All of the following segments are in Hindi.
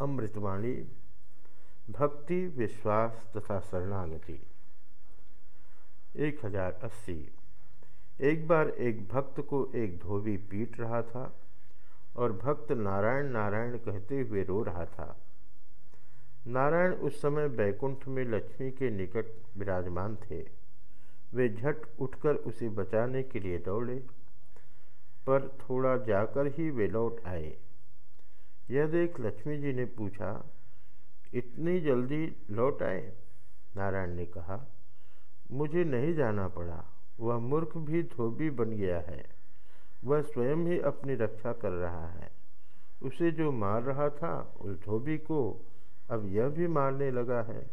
अमृतवाणी, भक्ति, विश्वास तथा शरणागति। एक हज़ार अस्सी। एक बार एक भक्त को एक धोबी पीट रहा था और भक्त नारायण नारायण कहते हुए रो रहा था। नारायण उस समय बैकुंठ में लक्ष्मी के निकट विराजमान थे। वे झट उठकर उसे बचाने के लिए दौड़े, पर थोड़ा जाकर ही वे लौट आए। यह देख लक्ष्मी जी ने पूछा, इतनी जल्दी लौट आए? नारायण ने कहा, मुझे नहीं जाना पड़ा। वह मूर्ख भी धोबी बन गया है। वह स्वयं ही अपनी रक्षा कर रहा है। उसे जो मार रहा था, उस धोबी को अब यह भी मारने लगा है।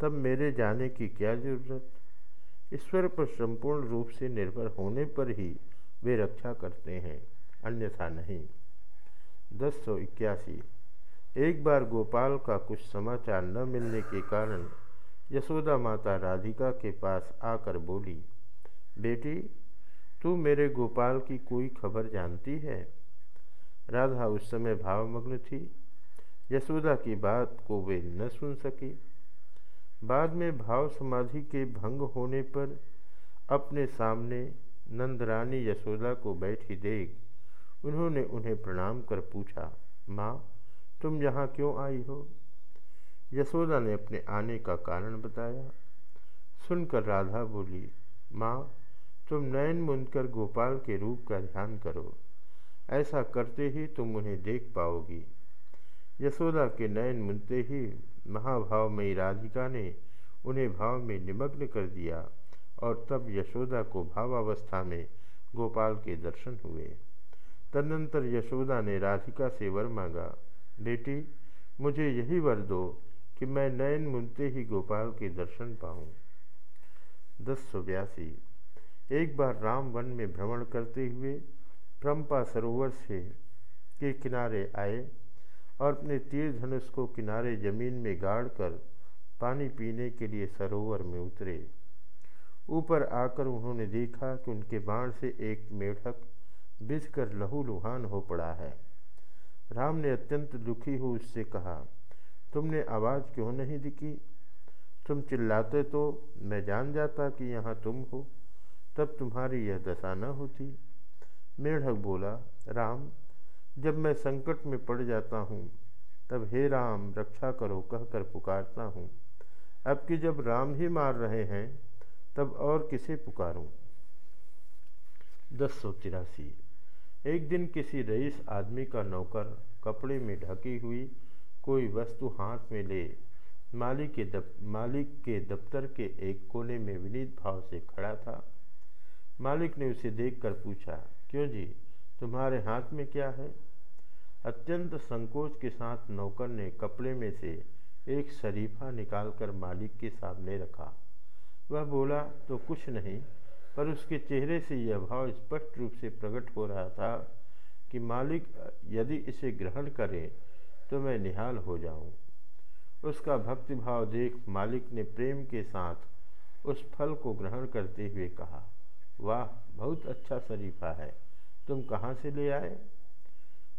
तब मेरे जाने की क्या ज़रूरत? ईश्वर पर संपूर्ण रूप से निर्भर होने पर ही वे रक्षा करते हैं, अन्यथा नहीं। दस सौ इक्यासी। एक बार गोपाल का कुछ समाचार न मिलने के कारण यशोदा माता राधिका के पास आकर बोली, बेटी, तू मेरे गोपाल की कोई खबर जानती है? राधा उस समय भावमग्न थी। यशोदा की बात को वे न सुन सकी। बाद में भाव समाधि के भंग होने पर अपने सामने नंदरानी यशोदा को बैठी देख उन्होंने उन्हें प्रणाम कर पूछा, माँ, तुम यहाँ क्यों आई हो? यशोदा ने अपने आने का कारण बताया। सुनकर राधा बोली, माँ, तुम नयन मुनकर गोपाल के रूप का ध्यान करो। ऐसा करते ही तुम उन्हें देख पाओगी यशोदा के नयन मुनते ही महाभावमयी राधिका ने उन्हें भाव में निमग्न कर दिया और तब यशोदा को भावावस्था में गोपाल के दर्शन हुए। तदनंतर यशोदा ने राधिका से वर मांगा, बेटी, मुझे यही वर दो कि मैं नयन मुनते ही गोपाल के दर्शन पाऊँ। दस सौ बयासी। एक बार राम वन में भ्रमण करते हुए प्रम्पा सरोवर से के किनारे आए और अपने तीर धनुष को किनारे ज़मीन में गाड़ कर पानी पीने के लिए सरोवर में उतरे। ऊपर आकर उन्होंने देखा कि उनके बाण से एक मेढक बिझ कर लहू लुहान हो पड़ा है। राम ने अत्यंत दुखी हो उससे कहा, तुमने आवाज़ क्यों नहीं दिखी? तुम चिल्लाते तो मैं जान जाता कि यहाँ तुम हो। तब तुम्हारी यह दशा न होती। मेढक बोला, राम, जब मैं संकट में पड़ जाता हूँ, तब हे राम, रक्षा करो कहकर पुकारता हूँ। अब कि जब राम ही मार रहे हैं, तब और किसे पुकारूं? दस सौ तिरासी। एक दिन किसी रईस आदमी का नौकर कपड़े में ढकी हुई कोई वस्तु हाथ में ले, मालिक के दप मालिक के दफ्तर के एक कोने में विनीत भाव से खड़ा था। मालिक ने उसे देखकर पूछा, क्यों जी, तुम्हारे हाथ में क्या है? अत्यंत संकोच के साथ नौकर ने कपड़े में से एक शरीफा निकालकर मालिक के सामने रखा। वह बोला तो कुछ नहीं पर उसके चेहरे से यह भाव स्पष्ट रूप से प्रकट हो रहा था कि मालिक, यदि इसे ग्रहण करे तो मैं निहाल हो जाऊँ। उसका भक्तिभाव देख मालिक ने प्रेम के साथ उस फल को ग्रहण करते हुए कहा, वाह, बहुत अच्छा शरीफा है। तुम कहाँ से ले आए?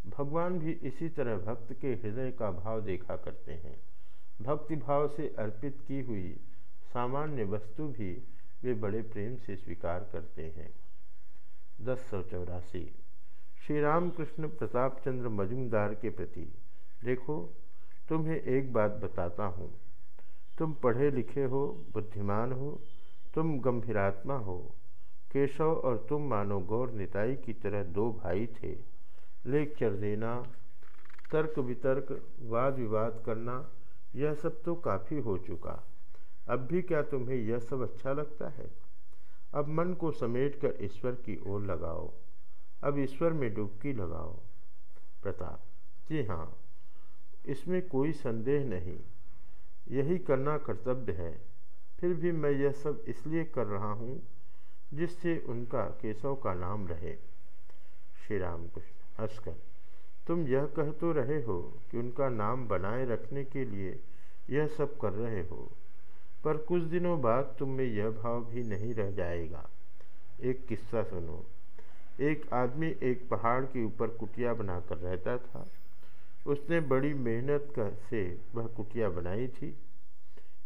भगवान भी इसी तरह भक्त के हृदय का भाव देखा करते हैं। भक्ति भाव से अर्पित की हुई सामान्य वस्तु भी वे बड़े प्रेम से स्वीकार करते हैं। दस सौ चौरासी। श्री रामकृष्ण प्रताप चंद्र मजुमदार के प्रति, देखो, तुम्हें एक बात बताता हूँ। तुम पढ़े लिखे हो, बुद्धिमान हो, तुम गंभीरात्मा हो। केशव और तुम मानो गौर निताई की तरह दो भाई थे। लेक्चर देना, तर्क वितर्क, वाद विवाद करना, यह सब तो काफ़ी हो चुका। अब भी क्या तुम्हें यह सब अच्छा लगता है? अब मन को समेट कर ईश्वर की ओर लगाओ। अब ईश्वर में डुबकी लगाओ। प्रताप, जी हाँ इसमें कोई संदेह नहीं। यही करना कर्तव्य है। फिर भी मैं यह सब इसलिए कर रहा हूँ जिससे उनका केशव का नाम रहे। श्री राम कृष्ण हंसकर, तुम यह कह तो रहे हो कि उनका नाम बनाए रखने के लिए यह सब कर रहे हो। पर कुछ दिनों बाद तुम में यह भाव भी नहीं रह जाएगा। एक किस्सा सुनो। एक आदमी एक पहाड़ के ऊपर कुटिया बनाकर रहता था। उसने बड़ी मेहनत कर से वह कुटिया बनाई थी।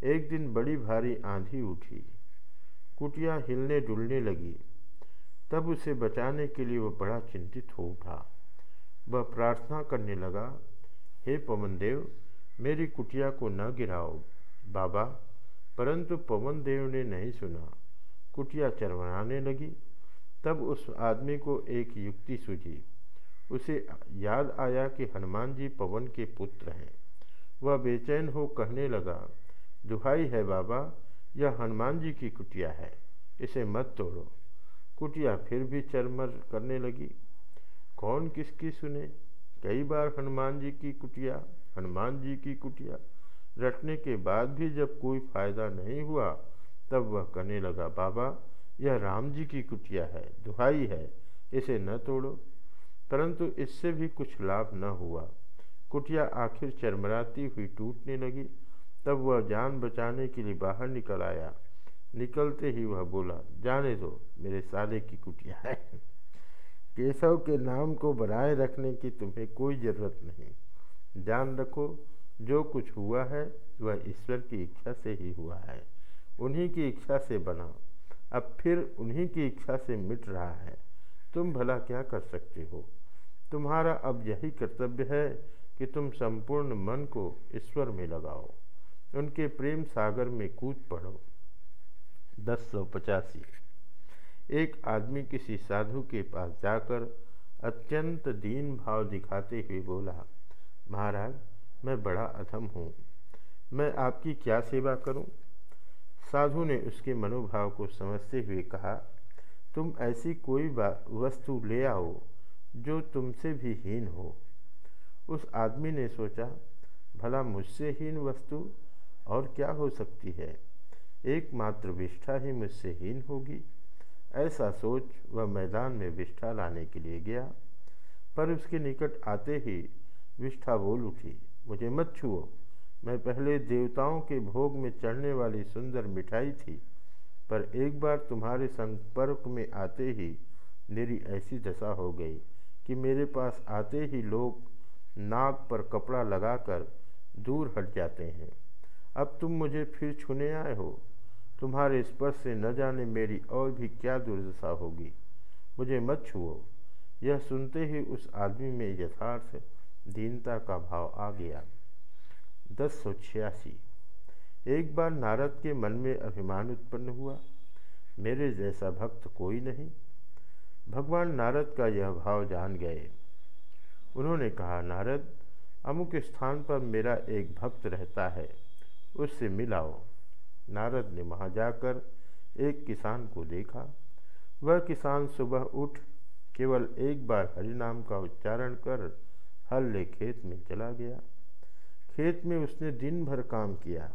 एक दिन बड़ी भारी आंधी उठी। कुटिया हिलने डुलने लगी। तब उसे बचाने के लिए वह बड़ा चिंतित हो उठा। वह प्रार्थना करने लगा, हे पवन देव, मेरी कुटिया को न गिराओ। बाबा परंतु पवन देव ने नहीं सुना। कुटिया चरवराने लगी। तब उस आदमी को एक युक्ति सूझी। उसे याद आया कि हनुमान जी पवन के पुत्र हैं। वह बेचैन हो कहने लगा, दुहाई है बाबा, यह हनुमान जी की कुटिया है, इसे मत तोड़ो। कुटिया फिर भी चरमर करने लगी। कौन किसकी सुने? कई बार हनुमान जी की कुटिया, हनुमान जी की कुटिया। रटने के बाद भी जब कोई फ़ायदा नहीं हुआ, तब वह कहने लगा, बाबा, यह राम जी की कुटिया है, दुहाई है, इसे न तोड़ो। परंतु इससे भी कुछ लाभ न हुआ। कुटिया आखिर चरमराती हुई टूटने लगी। तब वह जान बचाने के लिए बाहर निकल आया। निकलते ही वह बोला, जाने दो, मेरे साले की कुटिया है। केशव के नाम को बनाए रखने की तुम्हें कोई ज़रूरत नहीं। जान रखो जो कुछ हुआ है, वह ईश्वर की इच्छा से ही हुआ है। उन्हीं की इच्छा से बना अब फिर उन्हीं की इच्छा से मिट रहा है। तुम भला क्या कर सकते हो? तुम्हारा अब यही कर्तव्य है कि तुम संपूर्ण मन को ईश्वर में लगाओ। उनके प्रेम सागर में कूद पड़ो। दस सौ पचासी। एक आदमी किसी साधु के पास जाकर अत्यंत दीन भाव दिखाते हुए बोला, महाराज मैं बड़ा अधम हूँ। मैं आपकी क्या सेवा करूँ? साधु ने उसके मनोभाव को समझते हुए कहा, तुम ऐसी कोई वस्तु ले आओ जो तुमसे भी हीन हो। उस आदमी ने सोचा, भला मुझसे हीन वस्तु और क्या हो सकती है? एकमात्र विष्ठा ही मुझसे हीन होगी। ऐसा सोच वह मैदान में विष्ठा लाने के लिए गया, पर उसके निकट आते ही विष्ठा बोल उठी मुझे मत छुओ। मैं पहले देवताओं के भोग में चढ़ने वाली सुंदर मिठाई थी, पर एक बार तुम्हारे संपर्क में आते ही मेरी ऐसी दशा हो गई कि मेरे पास आते ही लोग नाक पर कपड़ा लगाकर दूर हट जाते हैं। अब तुम मुझे फिर छूने आए हो। तुम्हारे स्पर्श से न जाने मेरी और भी क्या दुर्दशा होगी। मुझे मत छुओ। यह सुनते ही उस आदमी में यथार्थ दीनता का भाव आ गया। दस सौ छियासी। एक बार नारद के मन में अभिमान उत्पन्न हुआ, मेरे जैसा भक्त कोई नहीं। भगवान नारद का यह भाव जान गए। उन्होंने कहा, नारद, अमुक स्थान पर मेरा एक भक्त रहता है, उससे मिलाओ। नारद ने वहाँ जाकर एक किसान को देखा। वह किसान सुबह उठ, केवल एक बार हरि नाम का उच्चारण कर हल ले खेत में चला गया। खेत में उसने दिन भर काम किया।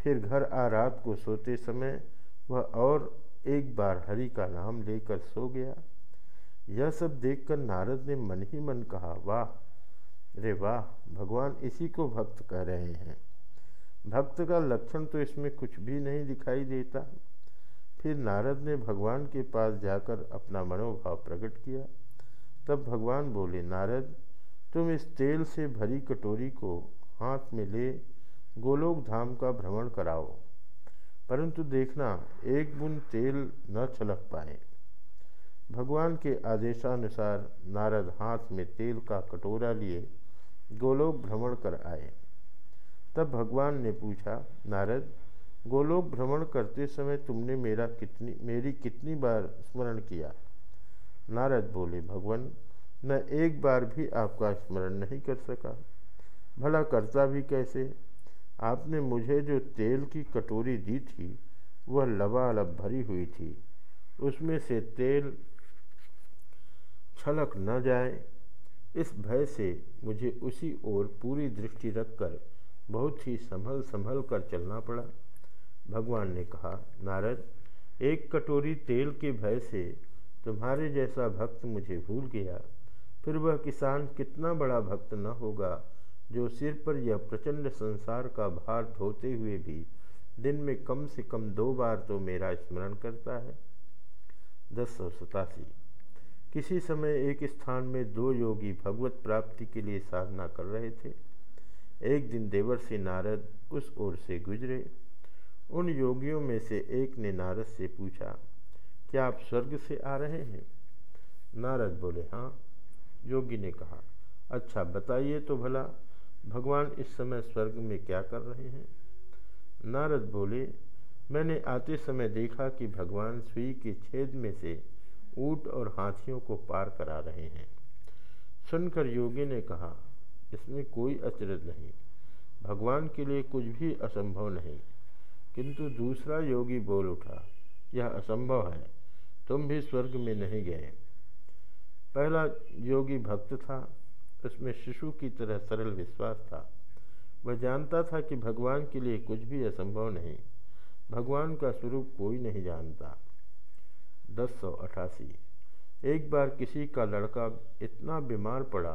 फिर घर आ रात को सोते समय वह और एक बार हरि का नाम लेकर सो गया। यह सब देखकर नारद ने मन ही मन कहा, वाह, रे वाह, भगवान इसी को भक्त कह रहे हैं। भक्त का लक्षण तो इसमें कुछ भी नहीं दिखाई देता। फिर नारद ने भगवान के पास जाकर अपना मनोभाव प्रकट किया। तब भगवान बोले, नारद तुम इस तेल से भरी कटोरी को हाथ में ले गोलोक धाम का भ्रमण कराओ। परंतु देखना, एक बूंद तेल न छलक पाए। भगवान के आदेशानुसार नारद हाथ में तेल का कटोरा लिए गोलोक भ्रमण कर आए। तब भगवान ने पूछा, नारद, गोलोक भ्रमण करते समय तुमने मेरा कितनी, मेरी कितनी बार स्मरण किया? नारद बोले, भगवान मैं एक बार भी आपका स्मरण नहीं कर सका। भला करता भी कैसे? आपने मुझे जो तेल की कटोरी दी थी, वह लबालब भरी हुई थी। उसमें से तेल छलक न जाए। इस भय से मुझे उसी ओर पूरी दृष्टि रखकर बहुत ही संभल संभल कर चलना पड़ा। भगवान ने कहा, नारद, एक कटोरी तेल के भय से तुम्हारे जैसा भक्त मुझे भूल गया। फिर वह किसान कितना बड़ा भक्त न होगा, जो सिर पर यह प्रचंड संसार का भार ढोते हुए भी दिन में कम से कम दो बार तो मेरा स्मरण करता है। दस सौ सतासी। किसी समय एक स्थान में दो योगी भगवत प्राप्ति के लिए साधना कर रहे थे। एक दिन देवर्षि नारद उस ओर से गुजरे। उन योगियों में से एक ने नारद से पूछा, क्या आप स्वर्ग से आ रहे हैं? नारद बोले हाँ। योगी ने कहा अच्छा बताइए तो भला, भगवान इस समय स्वर्ग में क्या कर रहे हैं? नारद बोले, मैंने आते समय देखा कि भगवान सुई के छेद में से ऊट और हाथियों को पार करा रहे हैं। सुनकर योगी ने कहा, इसमें कोई अचरज नहीं। भगवान के लिए कुछ भी असंभव नहीं। किंतु दूसरा योगी बोल उठा, यह असंभव है, तुम भी स्वर्ग में नहीं गए। पहला योगी भक्त था, उसमें शिशु की तरह सरल विश्वास था। वह जानता था कि भगवान के लिए कुछ भी असंभव नहीं, भगवान का स्वरूप कोई नहीं जानता। दस सौ अठासी। एक बार किसी का लड़का इतना बीमार पड़ा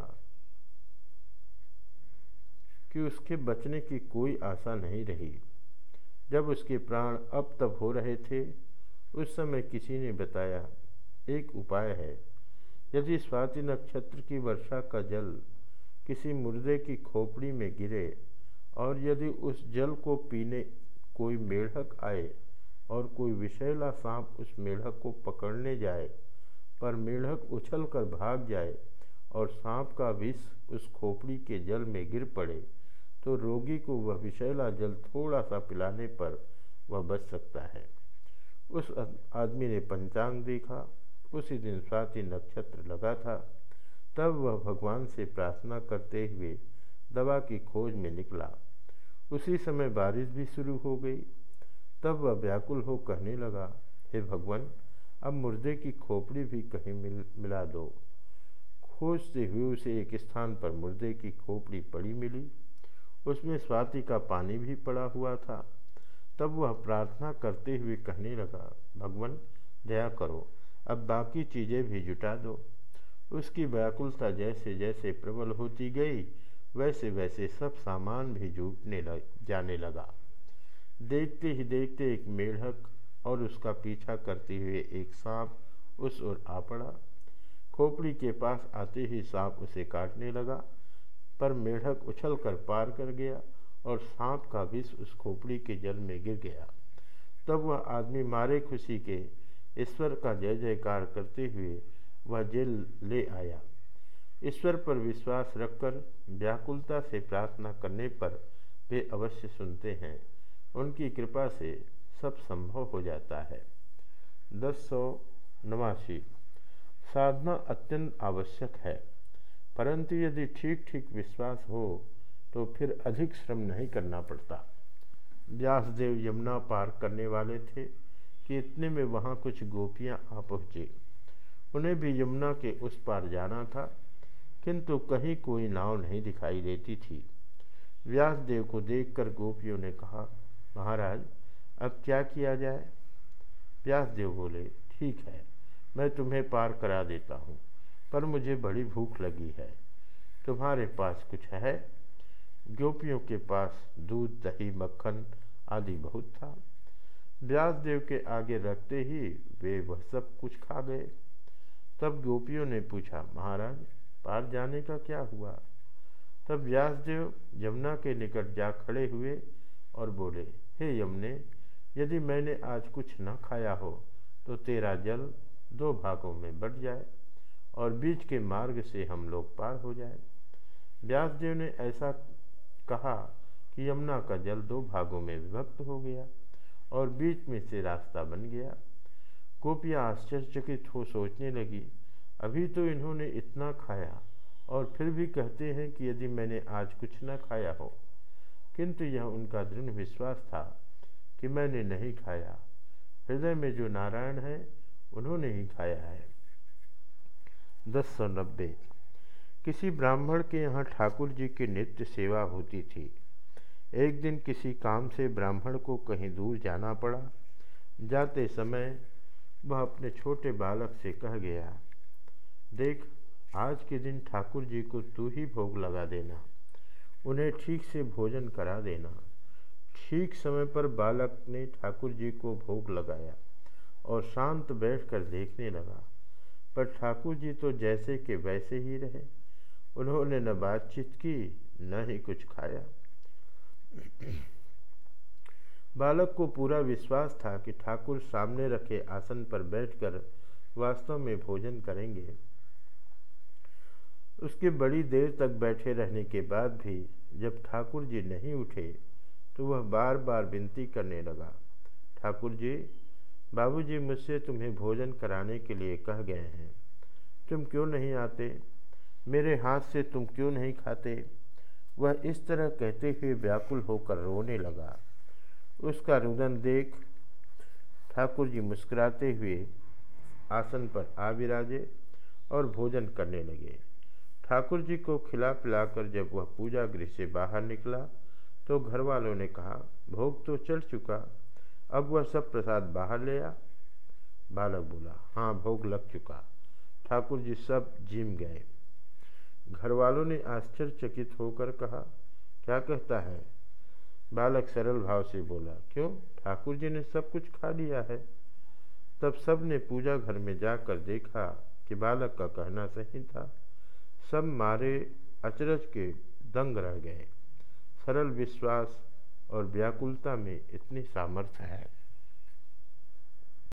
कि उसके बचने की कोई आशा नहीं रही। जब उसके प्राण अब तब हो रहे थे, उस समय किसी ने बताया, एक उपाय है। यदि स्वाति नक्षत्र की वर्षा का जल किसी मुर्दे की खोपड़ी में गिरे और यदि उस जल को पीने कोई मेढक आए और कोई विषैला सांप उस मेढक को पकड़ने जाए, पर मेढक उछल कर भाग जाए और सांप का विष उस खोपड़ी के जल में गिर पड़े तो रोगी को वह विषैला जल थोड़ा सा पिलाने पर वह बच सकता है। उस आदमी ने पंचांग देखा उसी दिन स्वाति नक्षत्र लगा था। तब वह भगवान से प्रार्थना करते हुए दवा की खोज में निकला। उसी समय बारिश भी शुरू हो गई। तब वह व्याकुल हो कहने लगा, हे भगवान, अब मुर्दे की खोपड़ी भी कहीं मिल, मिला दो। खोजते हुए उसे एक स्थान पर मुर्दे की खोपड़ी पड़ी मिली। उसमें स्वाति का पानी भी पड़ा हुआ था। तब वह प्रार्थना करते हुए कहने लगा, भगवान, दया करो। अब बाकी चीज़ें भी जुटा दो। उसकी व्याकुलता जैसे जैसे प्रबल होती गई, वैसे वैसे सब सामान भी जुटने लग, जाने लगा। देखते ही देखते एक मेढक और उसका पीछा करते हुए एक सांप उस ओर आ पड़ा। खोपड़ी के पास आते ही सांप उसे काटने लगा, पर मेढक उछल कर पार कर गया और सांप का विष उस खोपड़ी के जल में गिर गया। तब वह आदमी मारे खुशी के ईश्वर का जय जयकार करते हुए वह जेल ले आया। ईश्वर पर विश्वास रखकर व्याकुलता से प्रार्थना करने पर वे अवश्य सुनते हैं। उनकी कृपा से सब संभव हो जाता है। दस सौ नवासी। साधना अत्यंत आवश्यक है, परंतु यदि ठीक ठीक विश्वास हो तो फिर अधिक श्रम नहीं करना पड़ता। व्यासदेव यमुना पार करने वाले थे। कि इतने में वहाँ कुछ गोपियाँ आ पहुँचे। उन्हें भी यमुना के उस पार जाना था, किंतु कहीं कोई नाव नहीं दिखाई देती थी। व्यासदेव को देखकर गोपियों ने कहा, महाराज, अब क्या किया जाए? व्यासदेव बोले, ठीक है, मैं तुम्हें पार करा देता हूँ, पर मुझे बड़ी भूख लगी है। तुम्हारे पास कुछ है? गोपियों के पास दूध, दही, मक्खन आदि बहुत था। व्यासदेव के आगे रखते ही वे वह सब कुछ खा गए। तब गोपियों ने पूछा, महाराज, पार जाने का क्या हुआ? तब व्यासदेव यमुना के निकट जा खड़े हुए और बोले, हे यमुने, यदि मैंने आज कुछ न खाया हो तो तेरा जल दो भागों में बढ़ जाए और बीच के मार्ग से हम लोग पार हो जाए। व्यासदेव ने ऐसा कहा कि यमुना का जल दो भागों में विभक्त हो गया। और बीच में से रास्ता बन गया। गोपियाँ आश्चर्यचकित हो सोचने लगी, अभी तो इन्होंने इतना खाया और फिर भी कहते हैं कि यदि मैंने आज कुछ न खाया हो, किंतु यह उनका दृढ़ विश्वास था कि मैंने नहीं खाया। हृदय में जो नारायण है, उन्होंने ही खाया है। दस सौ नब्बे। किसी ब्राह्मण के यहाँ ठाकुर जी की नित्य सेवा होती थी। एक दिन किसी काम से ब्राह्मण को कहीं दूर जाना पड़ा। जाते समय वह अपने छोटे बालक से कह गया, देख, आज के दिन ठाकुर जी को तू ही भोग लगा देना, उन्हें ठीक से भोजन करा देना। ठीक समय पर बालक ने ठाकुर जी को भोग लगाया और शांत बैठकर देखने लगा। पर ठाकुर जी तो जैसे के वैसे ही रहे। उन्होंने न बातचीत की, न ही कुछ खाया। बालक को पूरा विश्वास था कि ठाकुर सामने रखे आसन पर बैठकर वास्तव में भोजन करेंगे। उसके बड़ी देर तक बैठे रहने के बाद भी जब ठाकुर जी नहीं उठे तो वह बार बार विनती करने लगा। ठाकुर जी, बाबूजी मुझसे तुम्हें भोजन कराने के लिए कह गए हैं। तुम क्यों नहीं आते? मेरे हाथ से तुम क्यों नहीं खाते? वह इस तरह कहते हुए व्याकुल होकर रोने लगा। उसका रुदन देख ठाकुर जी मुस्कुराते हुए आसन पर आ विराजे और भोजन करने लगे। ठाकुर जी को खिला पिलाकर जब वह पूजा गृह से बाहर निकला तो घर वालों ने कहा, भोग तो चल चुका, अब वह सब प्रसाद बाहर ले आ। बालक बोला हाँ भोग लग चुका। ठाकुर जी सब जिम गए। घर वालों ने आश्चर्यचकित होकर कहा, क्या कहता है? बालक सरल भाव से बोला, क्यों? ठाकुर जी ने सब कुछ खा लिया है। तब सबने पूजा घर में जाकर देखा कि बालक का कहना सही था। सब मारे अचरज के दंग रह गए। सरल विश्वास और व्याकुलता में इतनी सामर्थ्य है।